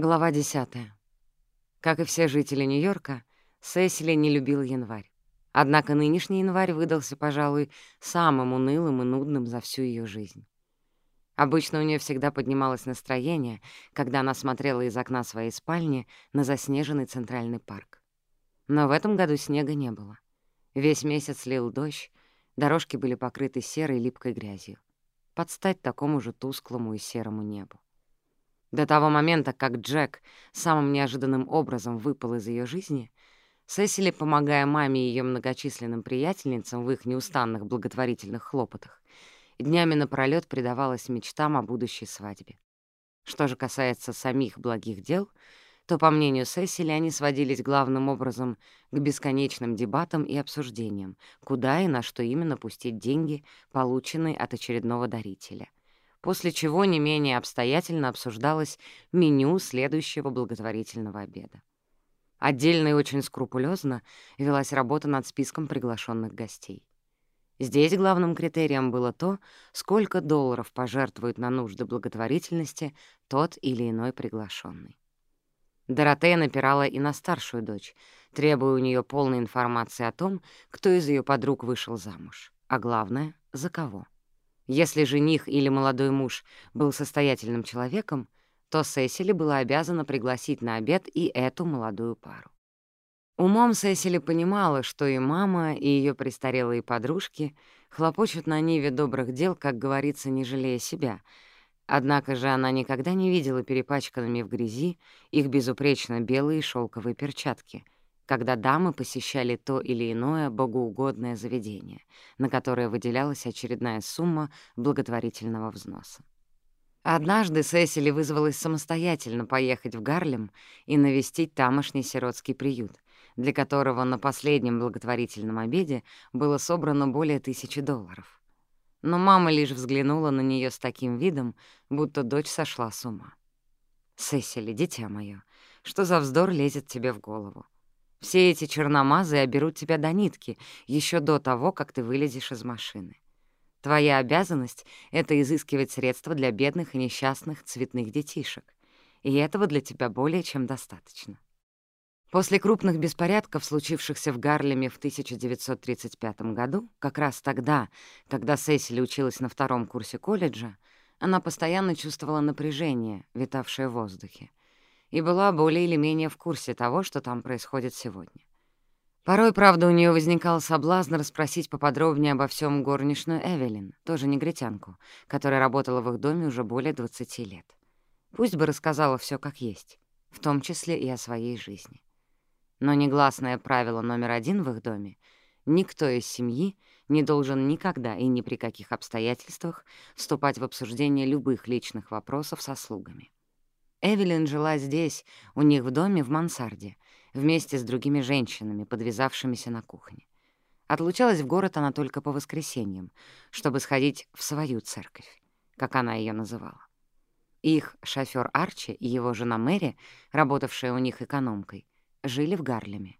Глава 10. Как и все жители Нью-Йорка, Сесили не любил январь. Однако нынешний январь выдался, пожалуй, самым унылым и нудным за всю ее жизнь. Обычно у нее всегда поднималось настроение, когда она смотрела из окна своей спальни на заснеженный центральный парк. Но в этом году снега не было. Весь месяц лил дождь, дорожки были покрыты серой липкой грязью. Под стать такому же тусклому и серому небу. До того момента, как Джек самым неожиданным образом выпал из ее жизни, Сесили, помогая маме и ее многочисленным приятельницам в их неустанных благотворительных хлопотах, днями напролёт предавалась мечтам о будущей свадьбе. Что же касается самих благих дел, то, по мнению Сесили, они сводились главным образом к бесконечным дебатам и обсуждениям, куда и на что именно пустить деньги, полученные от очередного дарителя — после чего не менее обстоятельно обсуждалось меню следующего благотворительного обеда. Отдельно и очень скрупулезно велась работа над списком приглашенных гостей. Здесь главным критерием было то, сколько долларов пожертвует на нужды благотворительности тот или иной приглашенный. Доротея напирала и на старшую дочь, требуя у нее полной информации о том, кто из ее подруг вышел замуж, а главное — за кого. Если жених или молодой муж был состоятельным человеком, то Сесили была обязана пригласить на обед и эту молодую пару. Умом Сесили понимала, что и мама, и ее престарелые подружки хлопочут на ниве добрых дел, как говорится, не жалея себя. Однако же она никогда не видела перепачканными в грязи их безупречно белые шелковые когда дамы посещали то или иное богоугодное заведение, на которое выделялась очередная сумма благотворительного взноса. Однажды Сесили вызвалась самостоятельно поехать в Гарлем и навестить тамошний сиротский приют, для которого на последнем благотворительном обеде было собрано более тысячи долларов. Но мама лишь взглянула на нее с таким видом, будто дочь сошла с ума. «Сесили, дитя мое, что за вздор лезет тебе в голову? Все эти черномазы оберут тебя до нитки еще до того, как ты вылезешь из машины. Твоя обязанность — это изыскивать средства для бедных и несчастных цветных детишек. И этого для тебя более чем достаточно. После крупных беспорядков, случившихся в Гарлеме в 1935 году, как раз тогда, когда Сесили училась на втором курсе колледжа, она постоянно чувствовала напряжение, витавшее в воздухе и была более или менее в курсе того, что там происходит сегодня. Порой, правда, у нее возникал соблазн расспросить поподробнее обо всем горничную Эвелин, тоже негритянку, которая работала в их доме уже более 20 лет. Пусть бы рассказала все как есть, в том числе и о своей жизни. Но негласное правило номер один в их доме — никто из семьи не должен никогда и ни при каких обстоятельствах вступать в обсуждение любых личных вопросов со слугами. Эвелин жила здесь, у них в доме в мансарде, вместе с другими женщинами, подвязавшимися на кухне. Отлучалась в город она только по воскресеньям, чтобы сходить в свою церковь, как она ее называла. Их шофёр Арчи и его жена Мэри, работавшая у них экономкой, жили в Гарлеме.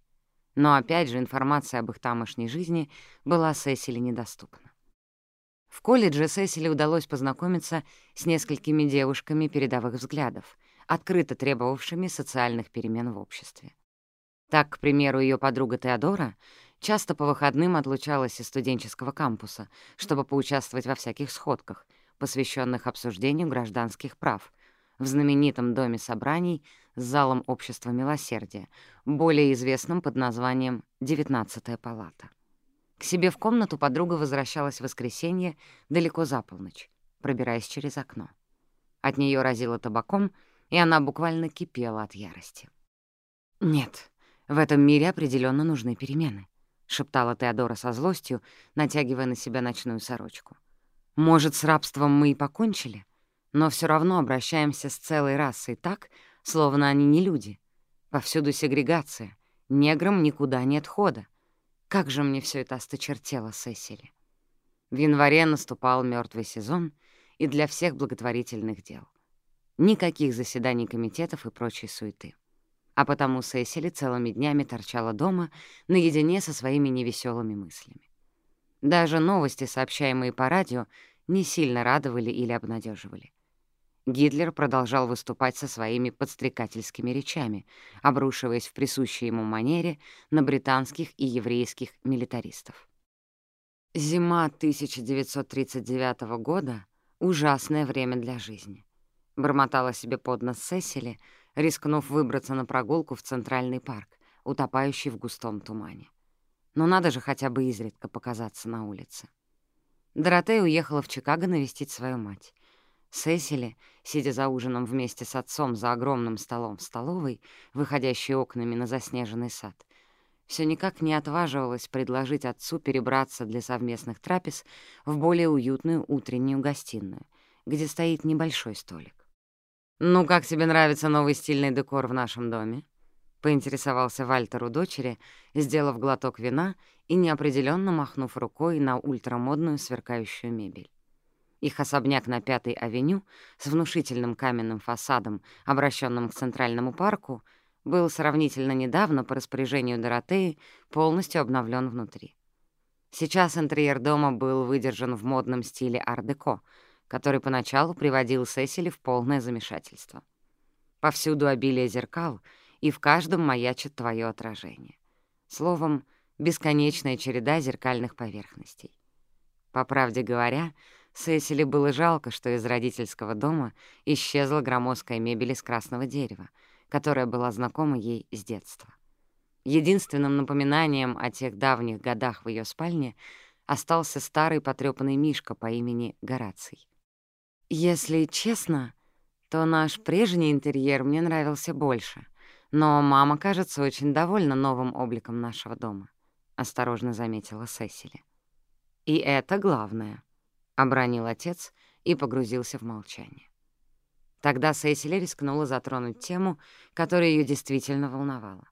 Но опять же информация об их тамошней жизни была Сесили недоступна. В колледже Сесили удалось познакомиться с несколькими девушками передовых взглядов — открыто требовавшими социальных перемен в обществе. Так, к примеру, ее подруга Теодора часто по выходным отлучалась из студенческого кампуса, чтобы поучаствовать во всяких сходках, посвященных обсуждению гражданских прав, в знаменитом доме собраний с залом общества милосердия, более известном под названием «Девятнадцатая палата». К себе в комнату подруга возвращалась в воскресенье далеко за полночь, пробираясь через окно. От нее разило табаком — и она буквально кипела от ярости. «Нет, в этом мире определенно нужны перемены», — шептала Теодора со злостью, натягивая на себя ночную сорочку. «Может, с рабством мы и покончили, но все равно обращаемся с целой расой так, словно они не люди. Повсюду сегрегация, неграм никуда нет хода. Как же мне все это осточертело, Сесили!» В январе наступал мертвый сезон и для всех благотворительных дел — Никаких заседаний комитетов и прочей суеты. А потому Сесили целыми днями торчала дома наедине со своими невеселыми мыслями. Даже новости, сообщаемые по радио, не сильно радовали или обнадеживали. Гитлер продолжал выступать со своими подстрекательскими речами, обрушиваясь в присущей ему манере на британских и еврейских милитаристов. Зима 1939 года — ужасное время для жизни. Бормотала себе под нос Сесили, рискнув выбраться на прогулку в Центральный парк, утопающий в густом тумане. Но надо же хотя бы изредка показаться на улице. Доротея уехала в Чикаго навестить свою мать. Сесили, сидя за ужином вместе с отцом за огромным столом в столовой, выходящей окнами на заснеженный сад, все никак не отваживалась предложить отцу перебраться для совместных трапез в более уютную утреннюю гостиную, где стоит небольшой столик. «Ну, как тебе нравится новый стильный декор в нашем доме?» — поинтересовался Вальтер у дочери, сделав глоток вина и неопределенно махнув рукой на ультрамодную сверкающую мебель. Их особняк на Пятой авеню с внушительным каменным фасадом, обращенным к Центральному парку, был сравнительно недавно по распоряжению Доротеи полностью обновлен внутри. Сейчас интерьер дома был выдержан в модном стиле ар-деко, который поначалу приводил Сесили в полное замешательство. Повсюду обилие зеркал, и в каждом маячит твое отражение. Словом, бесконечная череда зеркальных поверхностей. По правде говоря, Сесили было жалко, что из родительского дома исчезла громоздкая мебель из красного дерева, которая была знакома ей с детства. Единственным напоминанием о тех давних годах в ее спальне остался старый потрепанный мишка по имени Гораций. Если честно, то наш прежний интерьер мне нравился больше, но мама, кажется, очень довольна новым обликом нашего дома, — осторожно заметила Сесили. И это главное —— обронил отец и погрузился в молчание. Тогда Сесили рискнула затронуть тему, которая ее действительно волновала.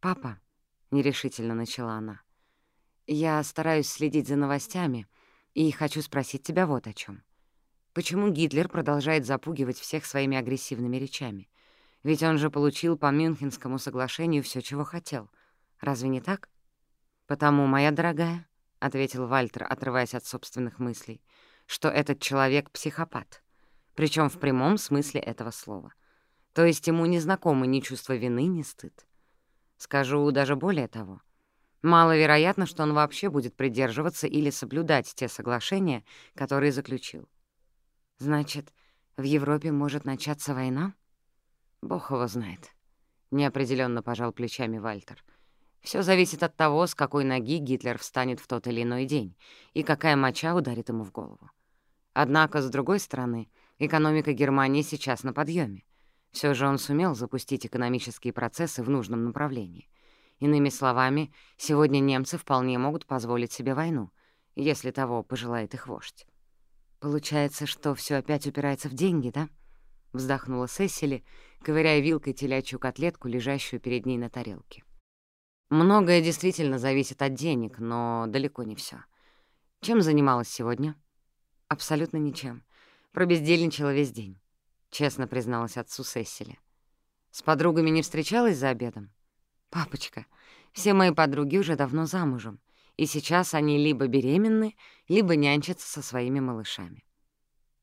«Папа», — нерешительно начала она, — «я стараюсь следить за новостями и хочу спросить тебя вот о чем. Почему Гитлер продолжает запугивать всех своими агрессивными речами? Ведь он же получил по Мюнхенскому соглашению все, чего хотел. Разве не так? «Потому, моя дорогая», — ответил Вальтер, отрываясь от собственных мыслей, «что этот человек — психопат. причем в прямом смысле этого слова. То есть ему не знакомы ни чувство вины, ни стыд. Скажу даже более того. Маловероятно, что он вообще будет придерживаться или соблюдать те соглашения, которые заключил. Значит, в Европе может начаться война? Бог его знает. Неопределенно пожал плечами Вальтер — все зависит от того, с какой ноги Гитлер встанет в тот или иной день и какая моча ударит ему в голову. Однако, с другой стороны, экономика Германии сейчас на подъеме. Все же он сумел запустить экономические процессы в нужном направлении. Иными словами, сегодня немцы вполне могут позволить себе войну, если того пожелает их вождь. «Получается, что все опять упирается в деньги, да?» — вздохнула Сесили, ковыряя вилкой телячью котлетку, лежащую перед ней на тарелке. Многое действительно зависит от денег, но далеко не все. Чем занималась сегодня? Абсолютно ничем. Пробездельничала весь день, честно призналась отцу Сессили. С подругами не встречалась за обедом? Папочка, все мои подруги уже давно замужем, и сейчас они либо беременны, либо нянчатся со своими малышами.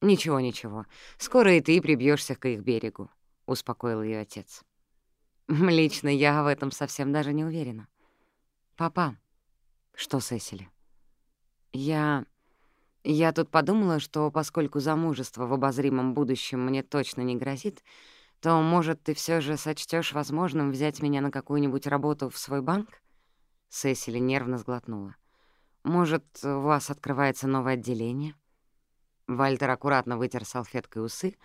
«Ничего, ничего, скоро и ты прибьешься к их берегу», — успокоил ее отец. Лично я в этом совсем даже не уверена. Папа, что Сесили? Я... Я тут подумала, что поскольку замужество в обозримом будущем мне точно не грозит, то, может, ты все же сочтешь возможным взять меня на какую-нибудь работу в свой банк? Сесили нервно сглотнула. Может, у вас открывается новое отделение? Вальтер аккуратно вытер салфеткой усы,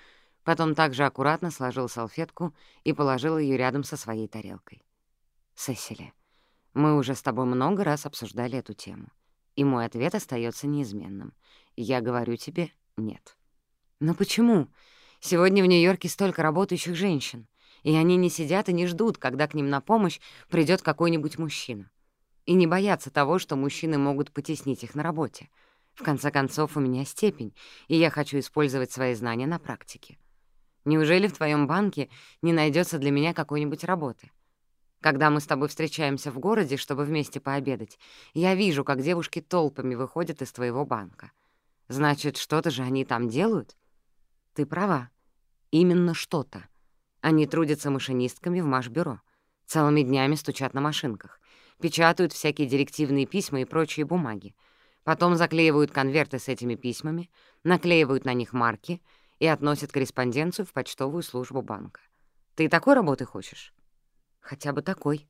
Потом также аккуратно сложил салфетку и положил ее рядом со своей тарелкой. «Сесили, мы уже с тобой много раз обсуждали эту тему, и мой ответ остается неизменным. Я говорю тебе «нет». «Но почему? Сегодня в Нью-Йорке столько работающих женщин, и они не сидят и не ждут, когда к ним на помощь придет какой-нибудь мужчина. И не боятся того, что мужчины могут потеснить их на работе. В конце концов, у меня степень, и я хочу использовать свои знания на практике. Неужели в твоем банке не найдется для меня какой-нибудь работы? Когда мы с тобой встречаемся в городе, чтобы вместе пообедать, я вижу, как девушки толпами выходят из твоего банка. Значит, что-то же они там делают? Ты права. Именно что-то. Они трудятся машинистками в Машбюро. Целыми днями стучат на машинках. Печатают всякие директивные письма и прочие бумаги. Потом заклеивают конверты с этими письмами, наклеивают на них марки и относят корреспонденцию в почтовую службу банка. Ты такой работы хочешь? Хотя бы такой.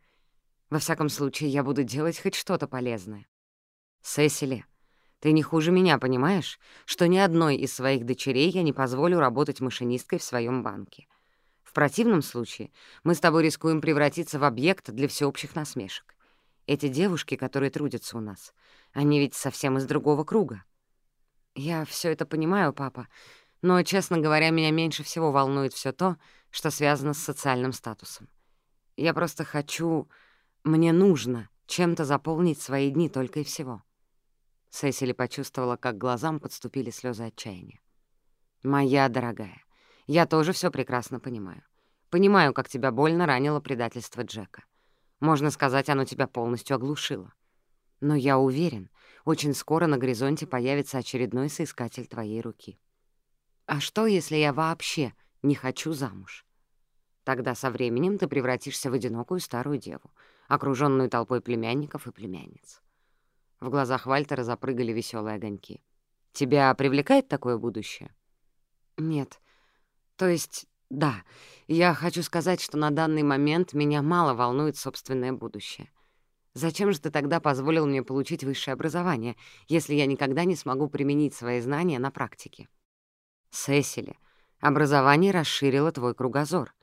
Во всяком случае, я буду делать хоть что-то полезное. Сесили, ты не хуже меня понимаешь, что ни одной из своих дочерей я не позволю работать машинисткой в своем банке. В противном случае мы с тобой рискуем превратиться в объект для всеобщих насмешек. эти девушки, которые трудятся у нас. Они ведь совсем из другого круга. Я все это понимаю, папа, но, честно говоря, меня меньше всего волнует все то, что связано с социальным статусом. Я просто хочу... Мне нужно чем-то заполнить свои дни только и всего. Сесили почувствовала, как глазам подступили слезы отчаяния. «Моя дорогая, я тоже все прекрасно понимаю. Понимаю, как тебя больно ранило предательство Джека. Можно сказать, оно тебя полностью оглушило. Но я уверен, очень скоро на горизонте появится очередной соискатель твоей руки. А что, если я вообще не хочу замуж? Тогда со временем ты превратишься в одинокую старую деву, окружённую толпой племянников и племянниц. В глазах Вальтера запрыгали веселые огоньки. «Тебя привлекает такое будущее?» «Нет. То есть да. Я хочу сказать, что на данный момент меня мало волнует собственное будущее. Зачем же ты тогда позволил мне получить высшее образование, если я никогда не смогу применить свои знания на практике?» «Сесили, образование расширило твой кругозор,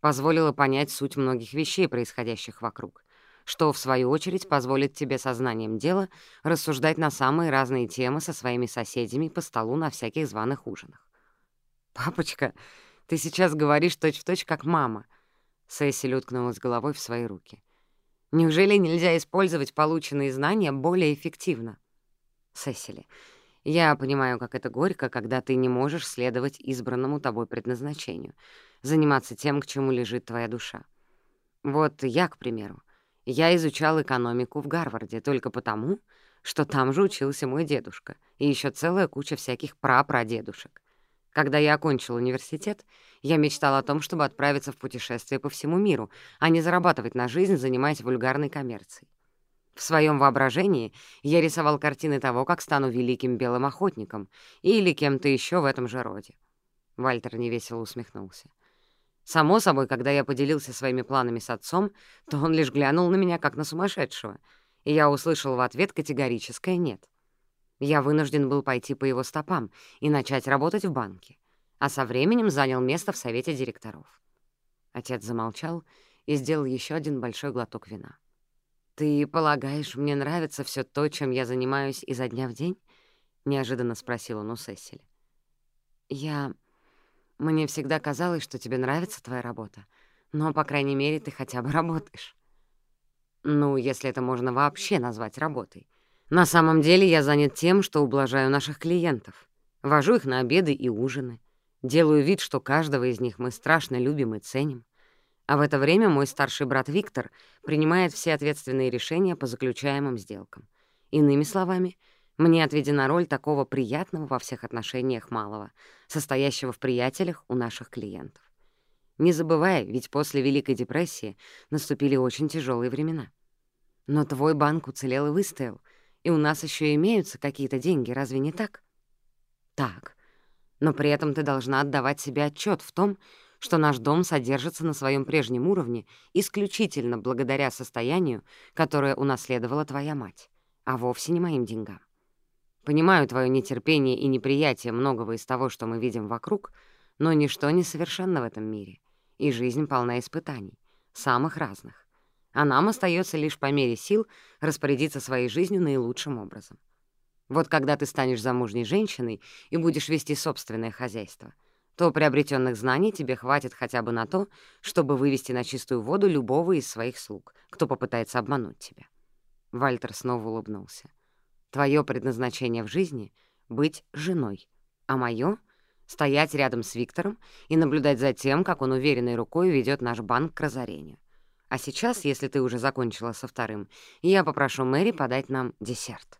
позволило понять суть многих вещей, происходящих вокруг что, в свою очередь, позволит тебе сознанием дела рассуждать на самые разные темы со своими соседями по столу на всяких званых ужинах. «Папочка, ты сейчас говоришь точь-в-точь, точь, как мама», — Сесиль уткнулась головой в свои руки. «Неужели нельзя использовать полученные знания более эффективно?» «Сесили, я понимаю, как это горько, когда ты не можешь следовать избранному тобой предназначению, заниматься тем, к чему лежит твоя душа. Вот я, к примеру, я изучал экономику в Гарварде только потому, что там же учился мой дедушка и еще когда я окончил университет, я мечтал о том, чтобы отправиться в путешествие по всему миру, а не зарабатывать на жизнь, занимаясь вульгарной коммерцией. В своем воображении я рисовал картины того, как стану великим белым охотником или кем-то еще в этом же роде. Вальтер невесело усмехнулся. Само собой, когда я поделился своими планами с отцом, то он лишь глянул на меня как на сумасшедшего, и я услышал в ответ категорическое «нет». Я вынужден был пойти по его стопам и начать работать в банке, а со временем занял место в совете директоров. Отец замолчал и сделал еще один большой глоток вина. «Ты полагаешь, мне нравится все то, чем я занимаюсь изо дня в день?» — неожиданно спросил он у Сесили. «Я мне всегда казалось, что тебе нравится твоя работа, но, по крайней мере, ты хотя бы работаешь. Ну, если это можно вообще назвать работой. На самом деле я занят тем, что ублажаю наших клиентов. Вожу их на обеды и ужины. Делаю вид, что каждого из них мы страшно любим и ценим. А в это время мой старший брат Виктор принимает все ответственные решения по заключаемым сделкам. Иными словами — мне отведена роль такого приятного во всех отношениях малого, состоящего в приятелях у наших клиентов. Не забывай, ведь после Великой депрессии наступили очень тяжелые времена. Но твой банк уцелел и выстоял, и у нас еще имеются какие-то деньги, разве не так? Так. Но при этом ты должна отдавать себе отчет в том, что наш дом содержится на своем прежнем уровне исключительно благодаря состоянию, которое унаследовала твоя мать, а вовсе не моим деньгам. Понимаю твое нетерпение и неприятие многого из того, что мы видим вокруг, но ничто не совершенно в этом мире, и жизнь полна испытаний, самых разных. А нам остается лишь по мере сил распорядиться своей жизнью наилучшим образом. Вот когда ты станешь замужней женщиной и будешь вести собственное хозяйство, то приобретенных знаний тебе хватит хотя бы на то, чтобы вывести на чистую воду любого из своих слуг, кто попытается обмануть тебя. Вальтер снова улыбнулся. Твое предназначение в жизни — быть женой, а мое — стоять рядом с Виктором и наблюдать за тем, как он уверенной рукой ведет наш банк к разорению. А сейчас, если ты уже закончила со вторым, я попрошу Мэри подать нам десерт.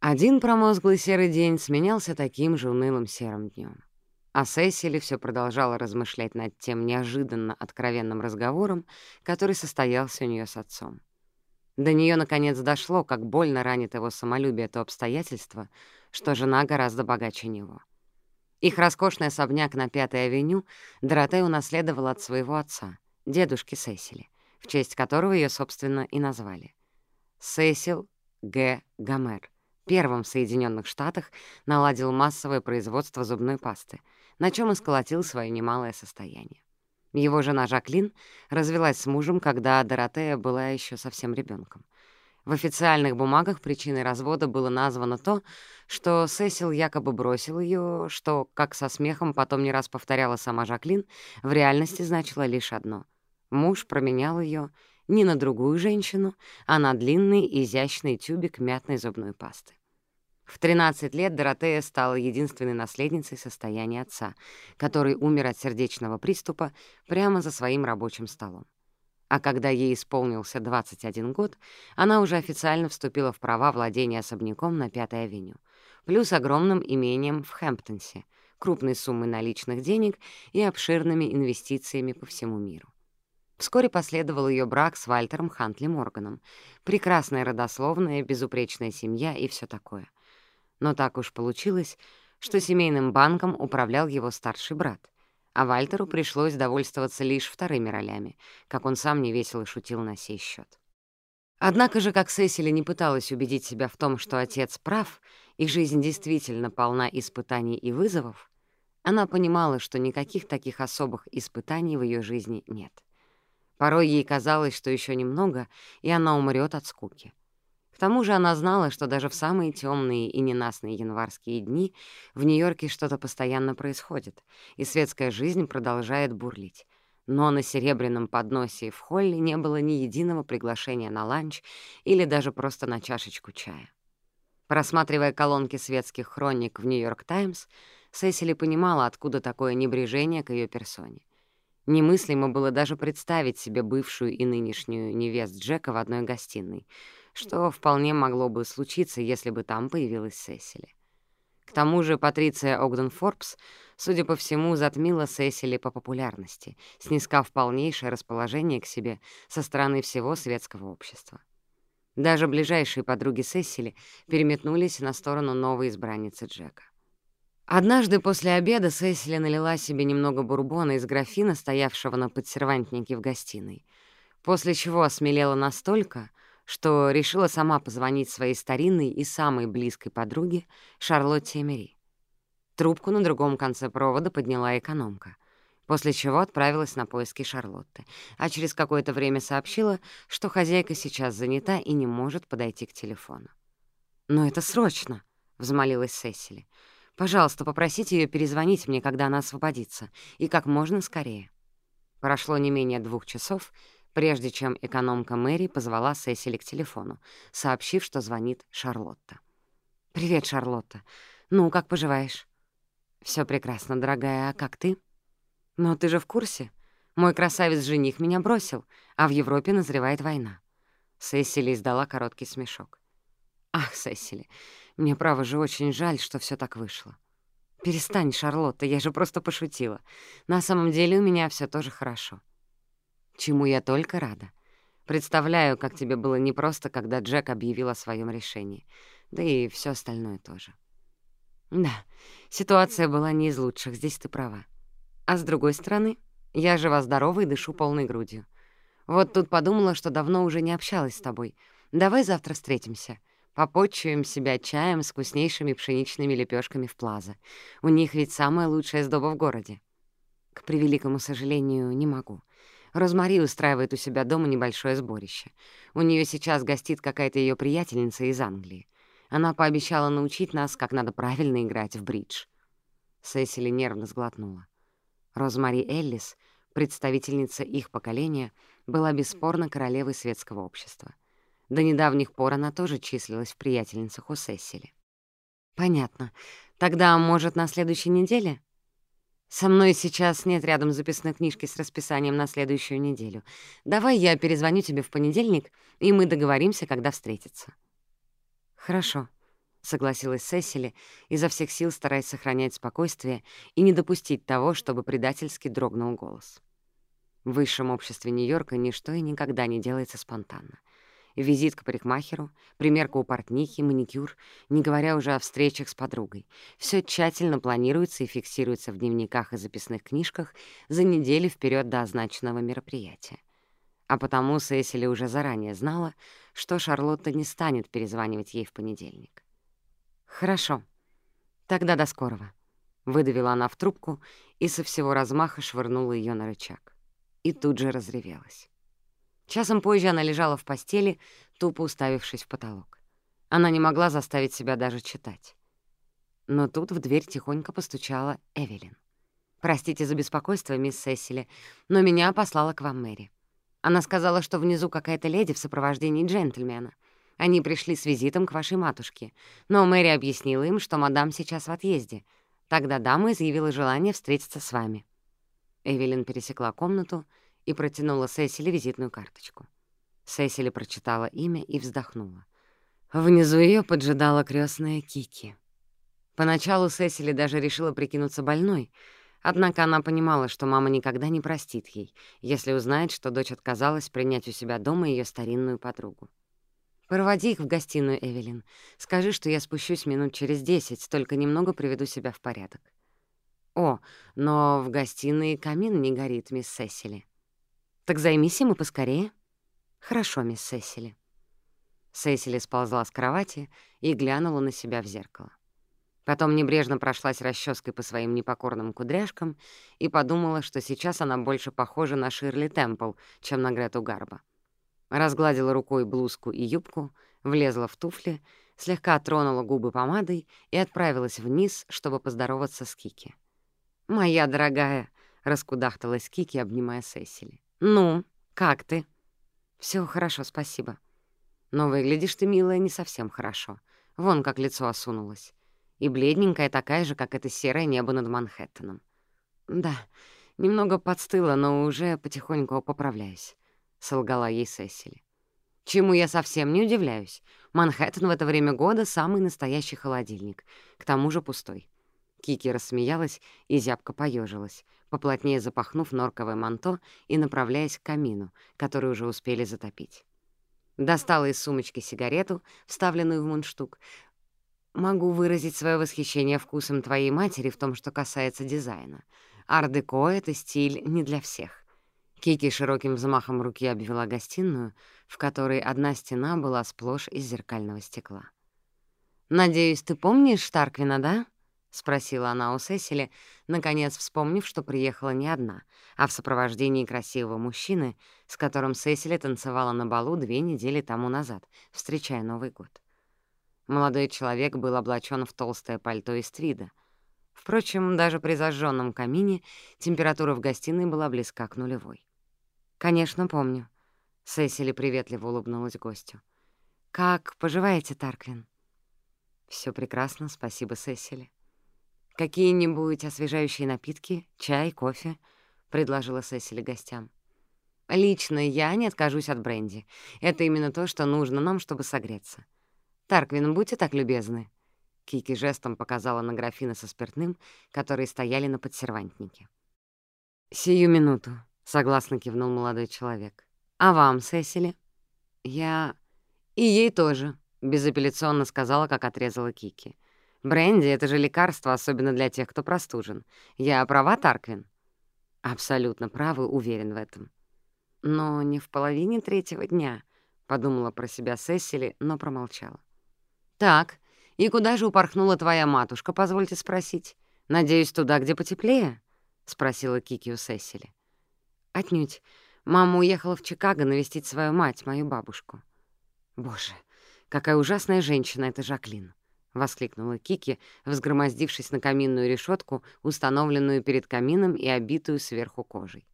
Один промозглый серый день сменялся таким же унылым серым днем. А Сесили все продолжала размышлять над тем неожиданно откровенным разговором, который состоялся у нее с отцом. До нее наконец дошло, как больно ранит его самолюбие то обстоятельство, что жена гораздо богаче него. Их роскошный особняк на Пятой авеню Доротея унаследовала от своего отца, дедушки Сесили, в честь которого ее, собственно, и назвали. Сесил Г. Гомер первым в Соединенных Штатах наладил массовое производство зубной пасты, на чем и сколотил свое немалое состояние. Его жена Жаклин развелась с мужем, когда Доротея была еще совсем ребенком. В официальных бумагах причиной развода было названо то, что Сесил якобы бросил ее, что, как со смехом потом не раз повторяла сама Жаклин, в реальности значило лишь одно — муж променял ее не на другую женщину, а на длинный изящный тюбик мятной зубной пасты. В 13 лет Доротея стала единственной наследницей состояния отца, который умер от сердечного приступа прямо за своим рабочим столом. А когда ей исполнился 21 год, она уже официально вступила в права владения особняком на Пятой авеню, плюс огромным имением в Хэмптонсе, крупной суммой наличных денег и обширными инвестициями по всему миру. Вскоре последовал ее брак с Вальтером Хантли Морганом, прекрасная родословная, безупречная семья и все такое — но так уж получилось, что семейным банком управлял его старший брат, а Вальтеру пришлось довольствоваться лишь вторыми ролями, как он сам невесело шутил на сей счет. Однако же, как Сесили не пыталась убедить себя в том, что отец прав, и жизнь действительно полна испытаний и вызовов, она понимала, что никаких таких особых испытаний в ее жизни нет. Порой ей казалось, что еще немного, и она умрет от скуки. К тому же она знала, что даже в самые темные и ненастные январские дни в Нью-Йорке что-то постоянно происходит, и светская жизнь продолжает бурлить. Но на серебряном подносе в холле не было ни единого приглашения на ланч или даже просто на чашечку чая. Просматривая колонки светских хроник в «Нью-Йорк Таймс», Сесили понимала, откуда такое небрежение к ее персоне. Немыслимо было даже представить себе бывшую и нынешнюю невест Джека в одной гостиной — что вполне могло бы случиться, если бы там появилась Сесили. К тому же Патриция Огден Форбс, судя по всему, затмила Сесили по популярности, снискав полнейшее расположение к себе со стороны всего светского общества. Даже ближайшие подруги Сесили переметнулись на сторону новой избранницы Джека. Однажды после обеда Сесили налила себе немного бурбона из графина, стоявшего на подсервантнике в гостиной, после чего осмелела настолько, что решила сама позвонить своей старинной и самой близкой подруге Шарлотте Эмери. Трубку на другом конце провода подняла экономка, после чего отправилась на поиски Шарлотты, а через какое-то время сообщила, что хозяйка сейчас занята и не может подойти к телефону. «Но это срочно!» — взмолилась Сесили. Пожалуйста, попросите ее перезвонить мне, когда она освободится, и как можно скорее. Прошло не менее двух часов, прежде чем экономка Мэри позвала Сесили к телефону, сообщив, что звонит Шарлотта. «Привет, Шарлотта. Ну, как поживаешь?» Все прекрасно, дорогая. А как ты?» «Но ты же в курсе. Мой красавец-жених меня бросил, а в Европе назревает война». Сесили издала короткий смешок. «Ах, Сесили, мне, право же, очень жаль, что все так вышло». «Перестань, Шарлотта, я же просто пошутила. На самом деле у меня все тоже хорошо чему я только рада. Представляю, как тебе было непросто, когда Джек объявил о своем решении. Да и все остальное тоже. Да, ситуация была не из лучших, здесь ты права. А с другой стороны, я жива-здорова и дышу полной грудью. Вот тут подумала, что давно уже не общалась с тобой. Давай завтра встретимся. Попотчуем себя чаем с вкуснейшими пшеничными лепешками в Плаза. У них ведь самая лучшая сдоба в городе. К превеликому сожалению, не могу. Розмари устраивает у себя дома небольшое сборище. У нее сейчас гостит какая-то ее приятельница из Англии. Она пообещала научить нас, как надо правильно играть в бридж. Сесили нервно сглотнула. Розмари Эллис, представительница их поколения, была бесспорно королевой светского общества. До недавних пор она тоже числилась в приятельницах у Сесили. «Понятно. Тогда, может, на следующей неделе?» Со мной сейчас нет рядом записной книжки с расписанием на следующую неделю. Давай я перезвоню тебе в понедельник, и мы договоримся, когда встретиться. Хорошо. — согласилась Сесили, изо всех сил стараясь сохранять спокойствие и не допустить того, чтобы предательски дрогнул голос. В высшем обществе Нью-Йорка ничто и никогда не делается спонтанно. Визит к парикмахеру, примерка у портнихи, маникюр, не говоря уже о встречах с подругой. Все тщательно планируется и фиксируется в дневниках и записных книжках за неделю вперед до означенного мероприятия. А потому Сесили уже заранее знала, что Шарлотта не станет перезванивать ей в понедельник. «Хорошо. Тогда до скорого», — выдавила она в трубку и со всего размаха швырнула ее на рычаг. И тут же разревелась. Часом позже она лежала в постели, тупо уставившись в потолок. Она не могла заставить себя даже читать. Но тут в дверь тихонько постучала Эвелин. «Простите за беспокойство, мисс Сесили, но меня послала к вам Мэри. Она сказала, что внизу какая-то леди в сопровождении джентльмена. Они пришли с визитом к вашей матушке, но Мэри объяснила им, что мадам сейчас в отъезде. Тогда дама изъявила желание встретиться с вами». Эвелин пересекла комнату и протянула Сесили визитную карточку. Сесили прочитала имя и вздохнула. Внизу ее поджидала крестная Кики. Поначалу Сесили даже решила прикинуться больной, однако она понимала, что мама никогда не простит ей, если узнает, что дочь отказалась принять у себя дома ее старинную подругу. «Проводи их в гостиную, Эвелин. Скажи, что я спущусь минут через десять, только немного приведу себя в порядок». «О, но в гостиной камин не горит, мисс Сесили». «Так займись им и поскорее». «Хорошо, мисс Сесили». Сесили сползла с кровати и глянула на себя в зеркало. Потом небрежно прошлась расческой по своим непокорным кудряшкам и подумала, что сейчас она больше похожа на Ширли Темпл, чем на Грету Гарба. Разгладила рукой блузку и юбку, влезла в туфли, слегка тронула губы помадой и отправилась вниз, чтобы поздороваться с Кики. «Моя дорогая», — раскудахталась Кики, обнимая Сесили. «Ну, как ты?» «Все хорошо, спасибо. Но выглядишь ты, милая, не совсем хорошо. Вон как лицо осунулось. И бледненькая такая же, как это серое небо над Манхэттеном. Да, немного подстыла, но уже потихоньку поправляюсь», — солгала ей Сесили. «Чему я совсем не удивляюсь. Манхэттен в это время года — самый настоящий холодильник, к тому же пустой. Кики рассмеялась и зябко поежилась, поплотнее запахнув норковое манто и направляясь к камину, который уже успели затопить. Достала из сумочки сигарету, вставленную в мундштук. «Могу выразить свое восхищение вкусом твоей матери в том, что касается дизайна. Ар-деко — это стиль не для всех». Кики широким взмахом руки обвела гостиную, в которой одна стена была сплошь из зеркального стекла. «Надеюсь, ты помнишь Штарквина, да?» — спросила она у Сесили, наконец вспомнив, что приехала не одна, а в сопровождении красивого мужчины, с которым Сесили танцевала на балу две недели тому назад, встречая Новый год. Молодой человек был облачен в толстое пальто из твида. Впрочем, даже при зажженном камине температура в гостиной была близка к нулевой. «Конечно, помню», — Сесили приветливо улыбнулась гостю. «Как поживаете, Тарквин?» Все прекрасно, спасибо, Сесили». «Какие-нибудь освежающие напитки? Чай, кофе?» — предложила Сесили гостям. «Лично я не откажусь от бренди. Это именно то, что нужно нам, чтобы согреться. Тарквин, будьте так любезны». Кики жестом показала на графины со спиртным, которые стояли на подсервантнике. «Сию минуту», — согласно кивнул молодой человек. «А вам, Сесили?» «Я...» «И ей тоже», — безапелляционно сказала, как отрезала Кики. Бренди — это же лекарство, особенно для тех, кто простужен. Я права, Тарквин?» «Абсолютно правы, уверен в этом». «Но не в половине третьего дня», — подумала про себя Сесили, но промолчала. «Так, и куда же упорхнула твоя матушка, позвольте спросить? Надеюсь, туда, где потеплее?» — спросила Кики у Сесили. «Отнюдь. Мама уехала в Чикаго навестить свою мать, мою бабушку». «Боже, какая ужасная женщина эта Жаклин!» — воскликнула Кики, взгромоздившись на каминную решетку, установленную перед камином и обитую сверху кожей.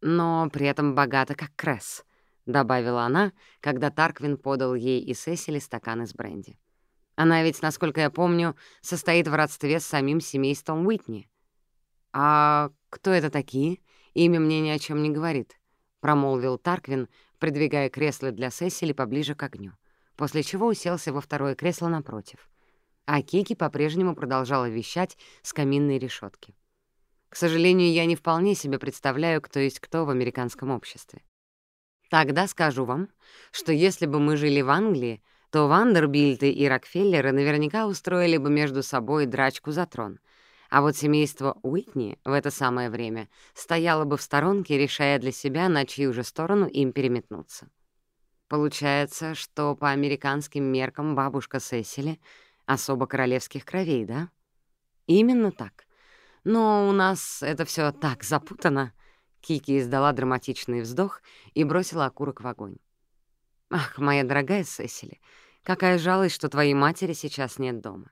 «Но при этом богата, как Кресс», — добавила она, когда Тарквин подал ей и Сесили стакан из бренди. «Она ведь, насколько я помню, состоит в родстве с самим семейством Уитни». «А кто это такие? Имя мне ни о чем не говорит», — промолвил Тарквин, придвигая кресло для Сесили поближе к огню, после чего уселся во второе кресло напротив. А Кики по-прежнему продолжала вещать с каминной решетки. К сожалению, я не вполне себе представляю, кто есть кто в американском обществе. Тогда скажу вам, что если бы мы жили в Англии, то Вандербильты и Рокфеллеры наверняка устроили бы между собой драчку за трон. А вот семейство Уитни в это самое время стояло бы в сторонке, решая для себя, на чью же сторону им переметнуться. Получается, что по американским меркам бабушка Сесили особо королевских кровей, да? Именно так. Но у нас это все так запутано. Кики издала драматичный вздох и бросила окурок в огонь. «Ах, моя дорогая Сесили, какая жалость, что твоей матери сейчас нет дома.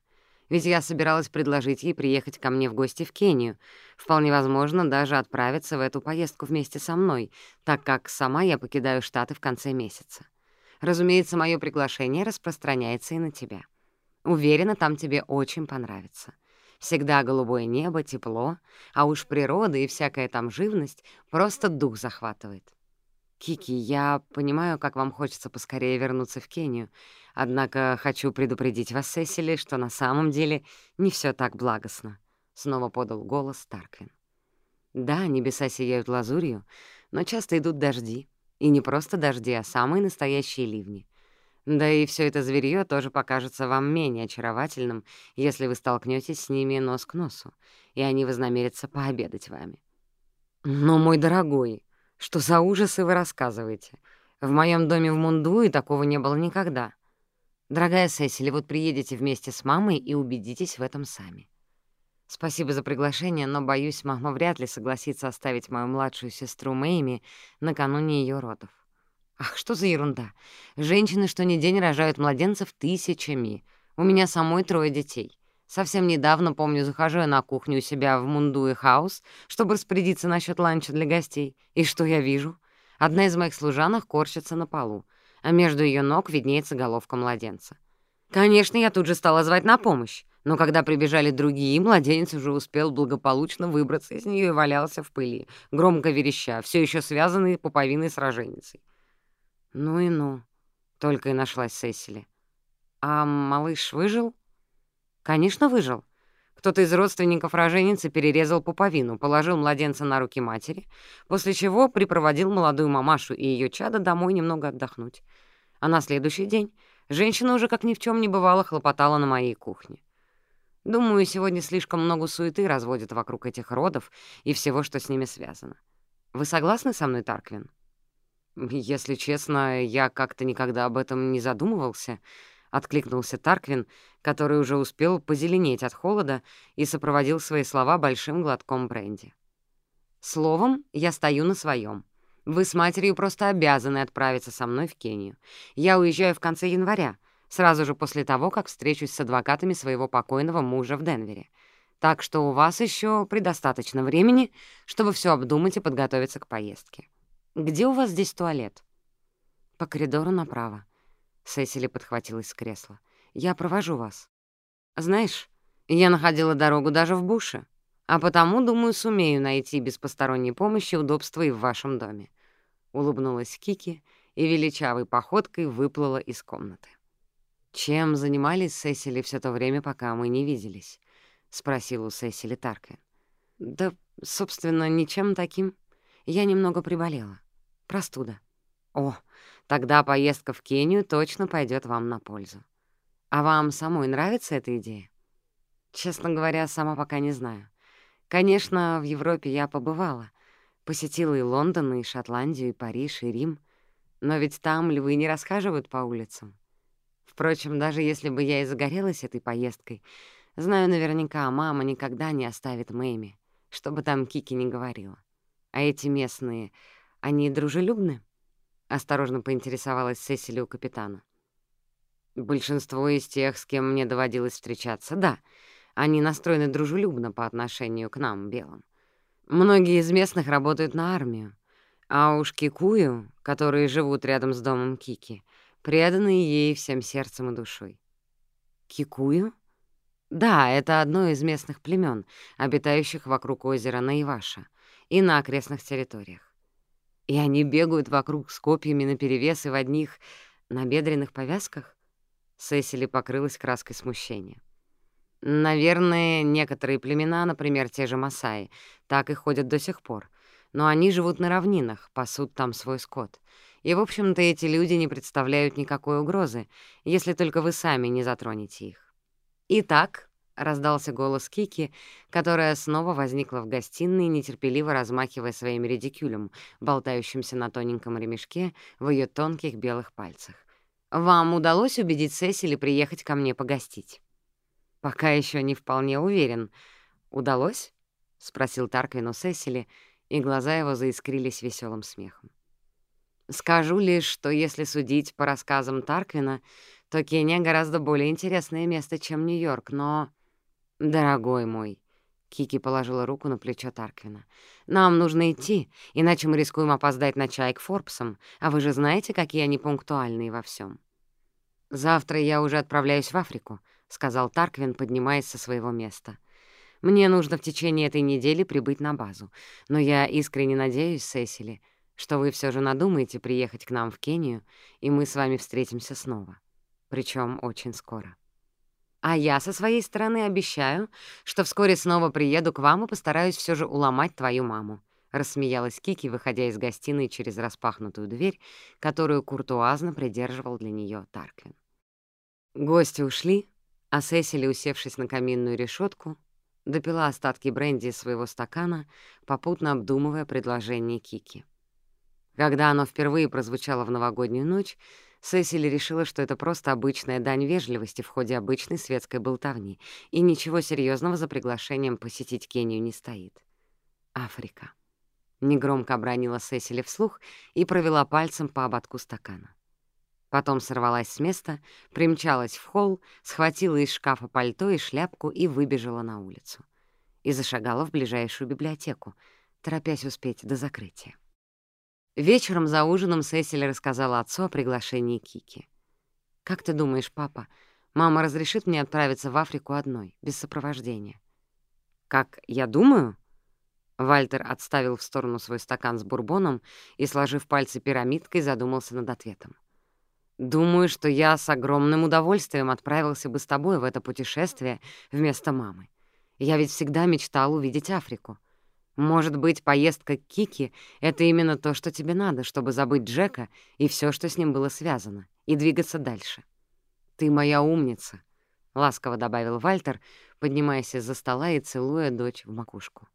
Ведь я собиралась предложить ей приехать ко мне в гости в Кению. Вполне возможно, даже отправиться в эту поездку вместе со мной, так как сама я покидаю Штаты в конце месяца. Разумеется, мое приглашение распространяется и на тебя. Уверена, там тебе очень понравится. Всегда голубое небо, тепло, а уж природа и всякая там живность просто дух захватывает. Кики, я понимаю, как вам хочется поскорее вернуться в Кению, однако хочу предупредить вас, Сесили, что на самом деле не все так благостно. Снова подал голос Тарквин. Да, небеса сияют лазурью, но часто идут дожди. И не просто дожди, а самые настоящие ливни. Да и все это зверье тоже покажется вам менее очаровательным, если вы столкнетесь с ними нос к носу, и они вознамерятся пообедать вами. Но, мой дорогой, что за ужасы вы рассказываете? В моем доме в Мундуе такого не было никогда. Дорогая Сесили, вот приедете вместе с мамой и убедитесь в этом сами. Спасибо за приглашение, но, боюсь, мама вряд ли согласится оставить мою младшую сестру Мэйми накануне ее родов. Ах, что за ерунда. Женщины что ни день рожают младенцев тысячами. У меня самой трое детей. Совсем недавно, помню, захожу я на кухню у себя в Мундуе Хаус, чтобы распорядиться насчет ланча для гостей. И что я вижу? Одна из моих служанок корчится на полу, а между ее ног виднеется головка младенца. Конечно, я тут же стала звать на помощь, но когда прибежали другие, младенец уже успел благополучно выбраться из нее и валялся в пыли, громко вереща, все еще связанный пуповиной с роженицей. «Ну и ну», — только и нашлась Сесили. «А малыш выжил?» «Конечно, выжил. Кто-то из родственников роженицы перерезал пуповину, положил младенца на руки матери, после чего припроводил молодую мамашу и ее чада домой немного отдохнуть. А на следующий день женщина уже как ни в чем не бывало хлопотала на моей кухне. Думаю, сегодня слишком много суеты разводят вокруг этих родов и всего, что с ними связано. Вы согласны со мной, Тарквин?» «Если честно, я как-то никогда об этом не задумывался», — откликнулся Тарквин, который уже успел позеленеть от холода и сопроводил свои слова большим глотком бренди. «Словом, я стою на своем. Вы с матерью просто обязаны отправиться со мной в Кению. Я уезжаю в конце января, сразу же после того, как встречусь с адвокатами своего покойного мужа в Денвере. Так что у вас еще предостаточно времени, чтобы все обдумать и подготовиться к поездке. «Где у вас здесь туалет?» «По коридору направо». Сесили подхватилась с кресла. «Я провожу вас». «Знаешь, я находила дорогу даже в буше, а потому, думаю, сумею найти без посторонней помощи удобства и в вашем доме». Улыбнулась Кики и величавой походкой выплыла из комнаты. «Чем занимались Сесили все то время, пока мы не виделись?» — спросил у Сесили Таркен. «Да, собственно, ничем таким», я немного приболела. Простуда. О, тогда поездка в Кению точно пойдет вам на пользу. А вам самой нравится эта идея? Честно говоря, сама пока не знаю. Конечно, в Европе я побывала. Посетила и Лондон, и Шотландию, и Париж, и Рим. Но ведь там львы не расхаживают по улицам. Впрочем, даже если бы я и загорелась этой поездкой, знаю наверняка, мама никогда не оставит Мэйми, чтобы там Кики не говорила. А эти местные, они дружелюбны? Осторожно поинтересовалась Сесили у капитана. Большинство из тех, с кем мне доводилось встречаться, да, они настроены дружелюбно по отношению к нам, белым. Многие из местных работают на армию, а уж Кикую, которые живут рядом с домом Кики, преданы ей всем сердцем и душой. Кикую? Да, это одно из местных племен, обитающих вокруг озера Наиваша — и на окрестных территориях. И они бегают вокруг с копьями наперевес и в одних набедренных повязках? Сесили покрылась краской смущения. Наверное, некоторые племена, например, те же масаи, так и ходят до сих пор. Но они живут на равнинах, пасут там свой скот. И, в общем-то, эти люди не представляют никакой угрозы, если только вы сами не затронете их. Итак, раздался голос Кики, которая снова возникла в гостиной, нетерпеливо размахивая своим редикюлем, болтающимся на тоненьком ремешке в ее тонких белых пальцах. «Вам удалось убедить Сесили приехать ко мне погостить?» «Пока еще не вполне уверен. Удалось?» — спросил Тарквин у Сесили, и глаза его заискрились веселым смехом. Скажу лишь, что если судить по рассказам Тарквина, то Кения гораздо более интересное место, чем Нью-Йорк, но... Дорогой мой, Кики положила руку на плечо Тарквина. «Нам нужно идти, иначе мы рискуем опоздать на чай к Форбсам, а вы же знаете, какие они пунктуальные во всем. «Завтра я уже отправляюсь в Африку», — сказал Тарквин, поднимаясь со своего места. «Мне нужно в течение этой недели прибыть на базу, но я искренне надеюсь, Сесили, что вы все же надумаете приехать к нам в Кению, и мы с вами встретимся снова. Причем очень скоро. А я со своей стороны обещаю, что вскоре снова приеду к вам и постараюсь все же уломать твою маму», — рассмеялась Кики, выходя из гостиной через распахнутую дверь, которую куртуазно придерживал для нее Тарквин. Гости ушли, а Сесили, усевшись на каминную решетку, допила остатки бренди из своего стакана, попутно обдумывая предложение Кики. Когда оно впервые прозвучало в новогоднюю ночь, Сесили решила, что это просто обычная дань вежливости в ходе обычной светской болтовни, и ничего серьезного за приглашением посетить Кению не стоит. Африка. Негромко обронила Сесили вслух и провела пальцем по ободку стакана. Потом сорвалась с места, примчалась в холл, схватила из шкафа пальто и шляпку и выбежала на улицу. И зашагала в ближайшую библиотеку, торопясь успеть до закрытия. Вечером за ужином Сесили рассказала отцу о приглашении Кики. «Как ты думаешь, папа, мама разрешит мне отправиться в Африку одной, без сопровождения?» «Как я думаю?» Вальтер отставил в сторону свой стакан с бурбоном и, сложив пальцы пирамидкой, задумался над ответом. «Думаю, что я с огромным удовольствием отправился бы с тобой в это путешествие вместо мамы. Я ведь всегда мечтал увидеть Африку. Может быть, поездка к Кике — это именно то, что тебе надо, чтобы забыть Джека и все, что с ним было связано, и двигаться дальше. «Ты моя умница», — ласково добавил Вальтер, поднимаясь из-за стола и целуя дочь в макушку.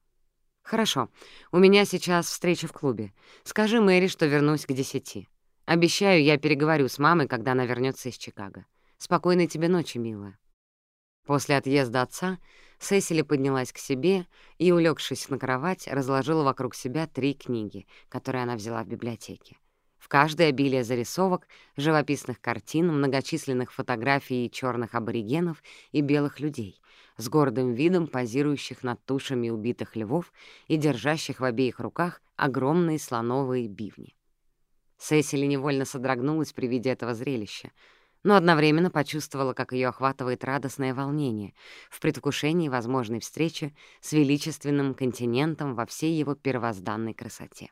«Хорошо, у меня сейчас встреча в клубе. Скажи Мэри, что вернусь к десяти. Обещаю, я переговорю с мамой, когда она вернется из Чикаго. Спокойной тебе ночи, милая». После отъезда отца Сесили поднялась к себе и, улегшись на кровать, разложила вокруг себя три книги, которые она взяла в библиотеке. В каждой обилие зарисовок, живописных картин, многочисленных фотографий черных аборигенов и белых людей, с гордым видом позирующих над тушами убитых львов и держащих в обеих руках огромные слоновые бивни. Сесили невольно содрогнулась при виде этого зрелища — но одновременно почувствовала, как ее охватывает радостное волнение в предвкушении возможной встречи с величественным континентом во всей его первозданной красоте.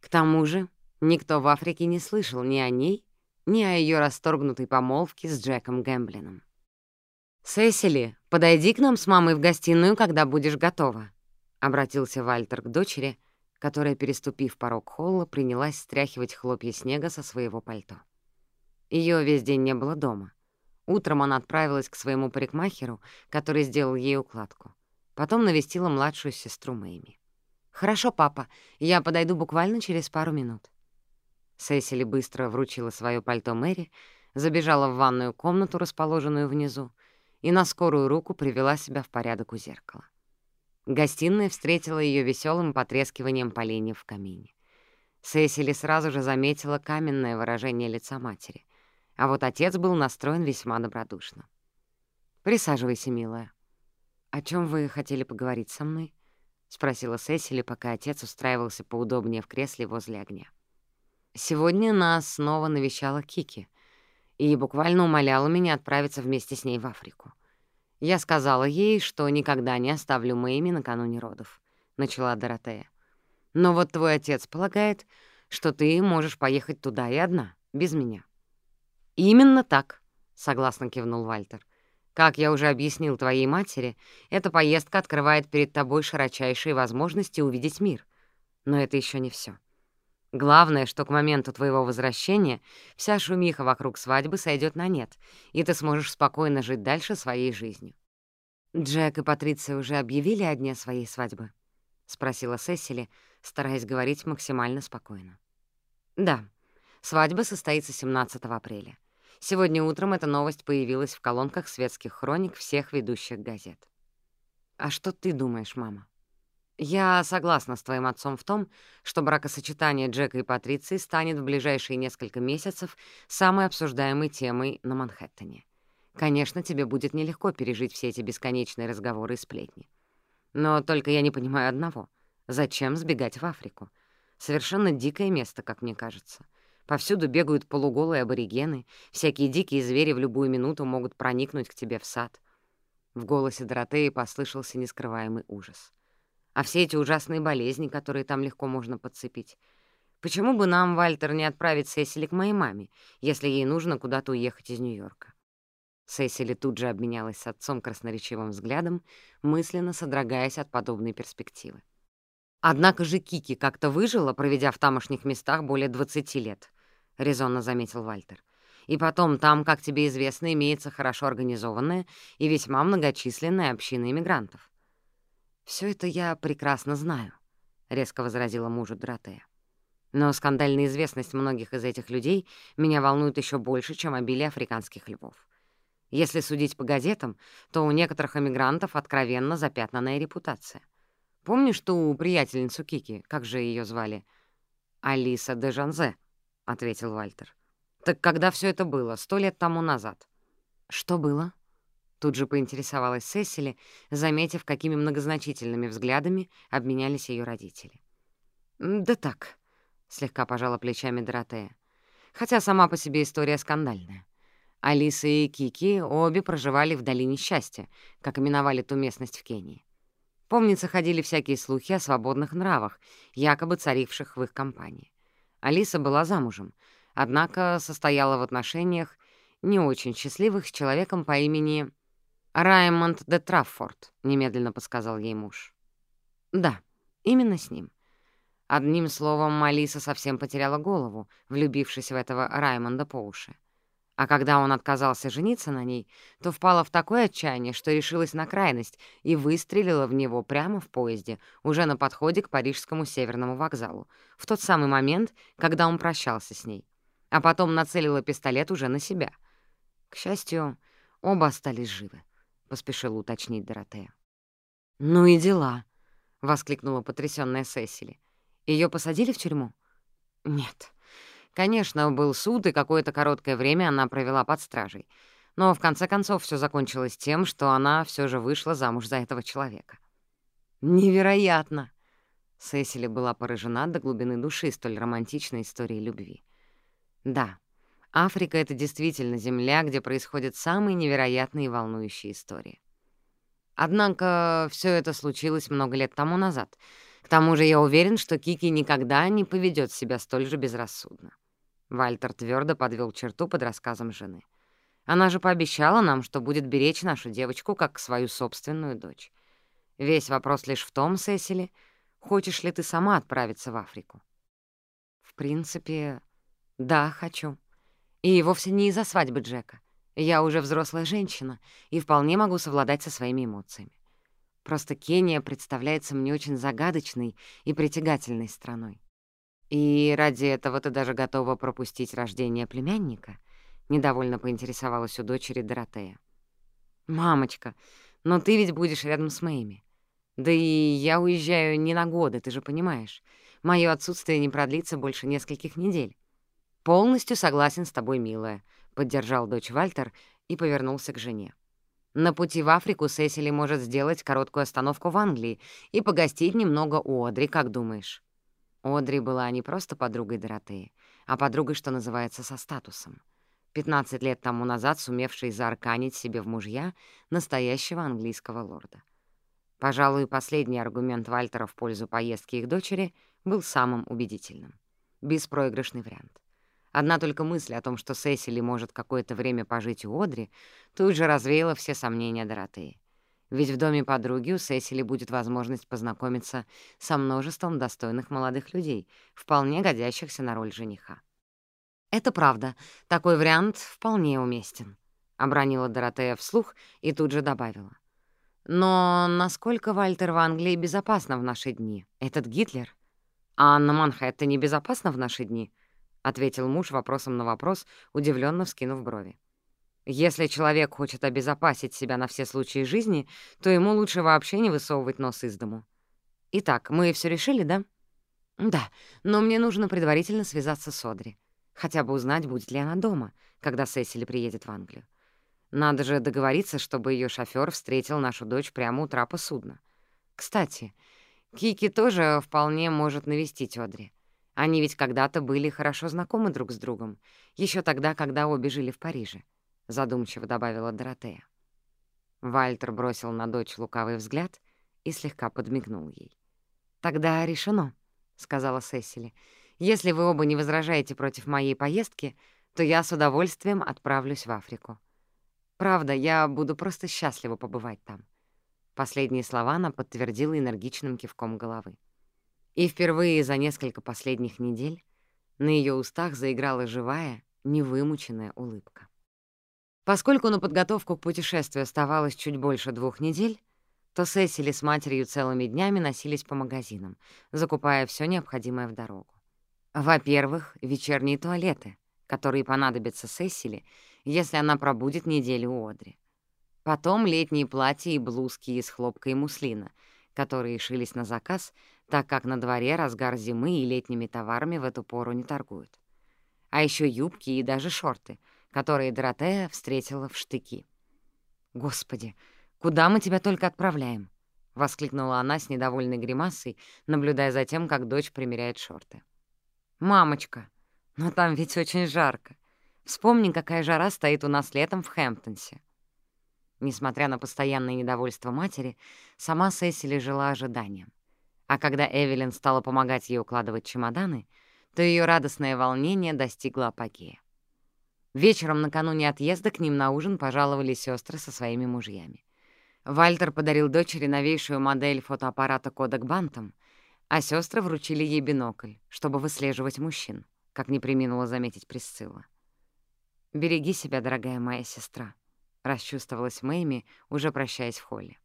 К тому же никто в Африке не слышал ни о ней, ни о ее расторгнутой помолвке с Джеком Гэмблином. «Сесили, подойди к нам с мамой в гостиную, когда будешь готова», — обратился Вальтер к дочери, которая, переступив порог холла, принялась стряхивать хлопья снега со своего пальто. Ее весь день не было дома. Утром она отправилась к своему парикмахеру, который сделал ей укладку. Потом навестила младшую сестру Мэйми. «Хорошо, папа, я подойду буквально через пару минут». Сесили быстро вручила свое пальто Мэри, забежала в ванную комнату, расположенную внизу, и на скорую руку привела себя в порядок у зеркала. Гостиная встретила ее веселым потрескиванием поленьев в камине. Сесили сразу же заметила каменное выражение лица матери а вот отец был настроен весьма добродушно. «Присаживайся, милая». «О чем вы хотели поговорить со мной?» — спросила Сесили, пока отец устраивался поудобнее в кресле возле огня. «Сегодня нас снова навещала Кики и буквально умоляла меня отправиться вместе с ней в Африку. Я сказала ей, что никогда не оставлю Мэйми накануне родов», — начала Доротея. «Но вот твой отец полагает, что ты можешь поехать туда и одна, без меня». «Именно так», — согласно кивнул Вальтер. «Как я уже объяснил твоей матери, эта поездка открывает перед тобой широчайшие возможности увидеть мир. Но это еще не все. Главное, что к моменту твоего возвращения вся шумиха вокруг свадьбы сойдет на нет, и ты сможешь спокойно жить дальше своей жизнью». «Джек и Патриция уже объявили о дне своей свадьбы?» — спросила Сесили, стараясь говорить максимально спокойно. «Да, свадьба состоится 17 апреля. Сегодня утром эта новость появилась в колонках светских хроник всех ведущих газет. А что ты думаешь, мама? Я согласна с твоим отцом в том, что бракосочетание Джека и Патриции станет в ближайшие несколько месяцев самой обсуждаемой темой на Манхэттене. Конечно, тебе будет нелегко пережить все эти бесконечные разговоры и сплетни. Но только я не понимаю одного. Зачем сбегать в Африку? Совершенно дикое место, как мне кажется. Повсюду бегают полуголые аборигены, всякие дикие звери в любую минуту могут проникнуть к тебе в сад. В голосе Доротеи послышался нескрываемый ужас. А все эти ужасные болезни, которые там легко можно подцепить. Почему бы нам, Вальтер, не отправить Сесили к моей маме, если ей нужно куда-то уехать из Нью-Йорка? Сесили тут же обменялась с отцом красноречивым взглядом, мысленно содрогаясь от подобной перспективы. Однако же Кики как-то выжила, проведя в тамошних местах более 20 лет —— резонно заметил Вальтер. «И потом, там, как тебе известно, имеется хорошо организованная и весьма многочисленная община иммигрантов». Все это я прекрасно знаю», — резко возразила мужу Доротея. «Но скандальная известность многих из этих людей меня волнует еще больше, чем обилие африканских львов. Если судить по газетам, то у некоторых эмигрантов откровенно запятнанная репутация. Помнишь ту приятельницу Кики, как же ее звали? Алиса де Жанзе, — ответил Вальтер. «Так когда все это было? Сто лет тому назад?» «Что было?» Тут же поинтересовалась Сесили, заметив, какими многозначительными взглядами обменялись ее родители. «Да так», — слегка пожала плечами Доротея. «Хотя сама по себе история скандальная. Алиса и Кики обе проживали в Долине Счастья, как именовали ту местность в Кении. Помнится, ходили всякие слухи о свободных нравах, якобы царивших в их компании. Алиса была замужем, однако состояла в отношениях не очень счастливых с человеком по имени Раймонд де Траффорд, немедленно подсказал ей муж. Да, именно с ним. Одним словом, Алиса совсем потеряла голову, влюбившись в этого Раймонда по уши. А когда он отказался жениться на ней, то впала в такое отчаяние, что решилась на крайность и выстрелила в него прямо в поезде, уже на подходе к парижскому северному вокзалу, в тот самый момент, когда он прощался с ней. А потом нацелила пистолет уже на себя. К счастью, оба остались живы, — поспешила уточнить Доротея. «Ну и дела», — воскликнула потрясённая Сесили. Ее посадили в тюрьму?» «Нет». Конечно, был суд, и какое-то короткое время она провела под стражей. Но в конце концов все закончилось тем, что она все же вышла замуж за этого человека. «Невероятно!» Сесили была поражена до глубины души столь романтичной историей любви. Да, Африка — это действительно земля, где происходят самые невероятные и волнующие истории. Однако все это случилось много лет тому назад. К тому же я уверен, что Кики никогда не поведет себя столь же безрассудно. Вальтер твердо подвел черту под рассказом жены. Она же пообещала нам, что будет беречь нашу девочку как свою собственную дочь. Весь вопрос лишь в том, Сесили, хочешь ли ты сама отправиться в Африку? В принципе, да, хочу. И вовсе не из-за свадьбы Джека. Я уже взрослая женщина и вполне могу совладать со своими эмоциями. Просто Кения представляется мне очень загадочной и притягательной страной. И Ради этого ты даже готова пропустить рождение племянника, недовольно поинтересовалась у дочери Доротея. «Мамочка, но ты ведь будешь рядом с моими. Да и я уезжаю не на годы, ты же понимаешь. Мое отсутствие не продлится больше нескольких недель». «Полностью согласен с тобой, милая», — поддержал дочь Вальтер и повернулся к жене. «На пути в Африку Сесили может сделать короткую остановку в Англии и погостить немного у Одри, как думаешь?» Одри была не просто подругой Доротеи, а подругой, что называется, со статусом. 15 лет тому назад сумевшей заарканить себе в мужья настоящего английского лорда. Пожалуй, последний аргумент Вальтера в пользу поездки их дочери был самым убедительным. Беспроигрышный вариант. Одна только мысль о том, что Сесили может какое-то время пожить у Одри, тут же развеяла все сомнения Доротеи. Ведь в доме подруги у Сесили будет возможность познакомиться со множеством достойных молодых людей, вполне годящихся на роль жениха. «Это правда, такой вариант вполне уместен», — обронила Доротея вслух и тут же добавила. «Но насколько Вальтер в Англии безопасно в наши дни? Этот Гитлер? А Анна Манхэттене безопасно в наши дни?» — ответил муж вопросом на вопрос, удивленно вскинув брови. «Если человек хочет обезопасить себя на все случаи жизни, то ему лучше вообще не высовывать нос из дому. Итак, мы все решили, да?» «Да, но мне нужно предварительно связаться с Одри. Хотя бы узнать, будет ли она дома, когда Сесили приедет в Англию. Надо же договориться, чтобы ее шофёр встретил нашу дочь прямо у трапа судна. Кстати, Кики тоже вполне может навестить Одри. Они ведь когда-то были хорошо знакомы друг с другом, еще тогда, когда обе жили в Париже», — задумчиво добавила Доротея. Вальтер бросил на дочь лукавый взгляд и слегка подмигнул ей. «Тогда решено», — сказала Сесили. «Если вы оба не возражаете против моей поездки, то я с удовольствием отправлюсь в Африку. Правда, я буду просто счастлива побывать там». Последние слова она подтвердила энергичным кивком головы. И впервые за несколько последних недель на ее устах заиграла живая, невымученная улыбка. Поскольку на подготовку к путешествию оставалось чуть больше двух недель, то Сесили с матерью целыми днями носились по магазинам, закупая все необходимое в дорогу. Во-первых, вечерние туалеты, которые понадобятся Сесили, если она пробудет неделю у Одри. Потом летние платья и блузки из хлопка и муслина, которые шились на заказ так как на дворе разгар зимы и летними товарами в эту пору не торгуют. А еще юбки и даже шорты, которые Доротея встретила в штыки. «Господи, куда мы тебя только отправляем?» — воскликнула она с недовольной гримасой, наблюдая за тем, как дочь примеряет шорты. «Мамочка, но там ведь очень жарко. Вспомни, какая жара стоит у нас летом в Хэмптонсе». Несмотря на постоянное недовольство матери, сама Сесили жила ожиданием. А когда Эвелин стала помогать ей укладывать чемоданы, то ее радостное волнение достигло апогея. Вечером накануне отъезда к ним на ужин пожаловали сестры со своими мужьями. Вальтер подарил дочери новейшую модель фотоаппарата Kodak Bantam, а сестры вручили ей бинокль, чтобы выслеживать мужчин, как не приминула заметить Присцилла. «Береги себя, дорогая моя сестра», — расчувствовалась Мэйми, уже прощаясь в холле.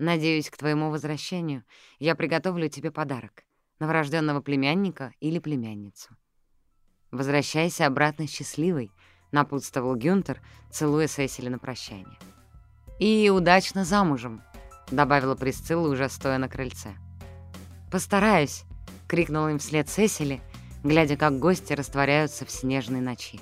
Надеюсь, к твоему возвращению я приготовлю тебе подарок — новорожденного племянника или племянницу. Возвращайся обратно счастливой, — напутствовал Гюнтер, целуя Сесили на прощание. «И удачно замужем», — добавила Присцилла, уже стоя на крыльце. «Постараюсь», — крикнула им вслед Сесили, глядя, как гости растворяются в снежной ночи.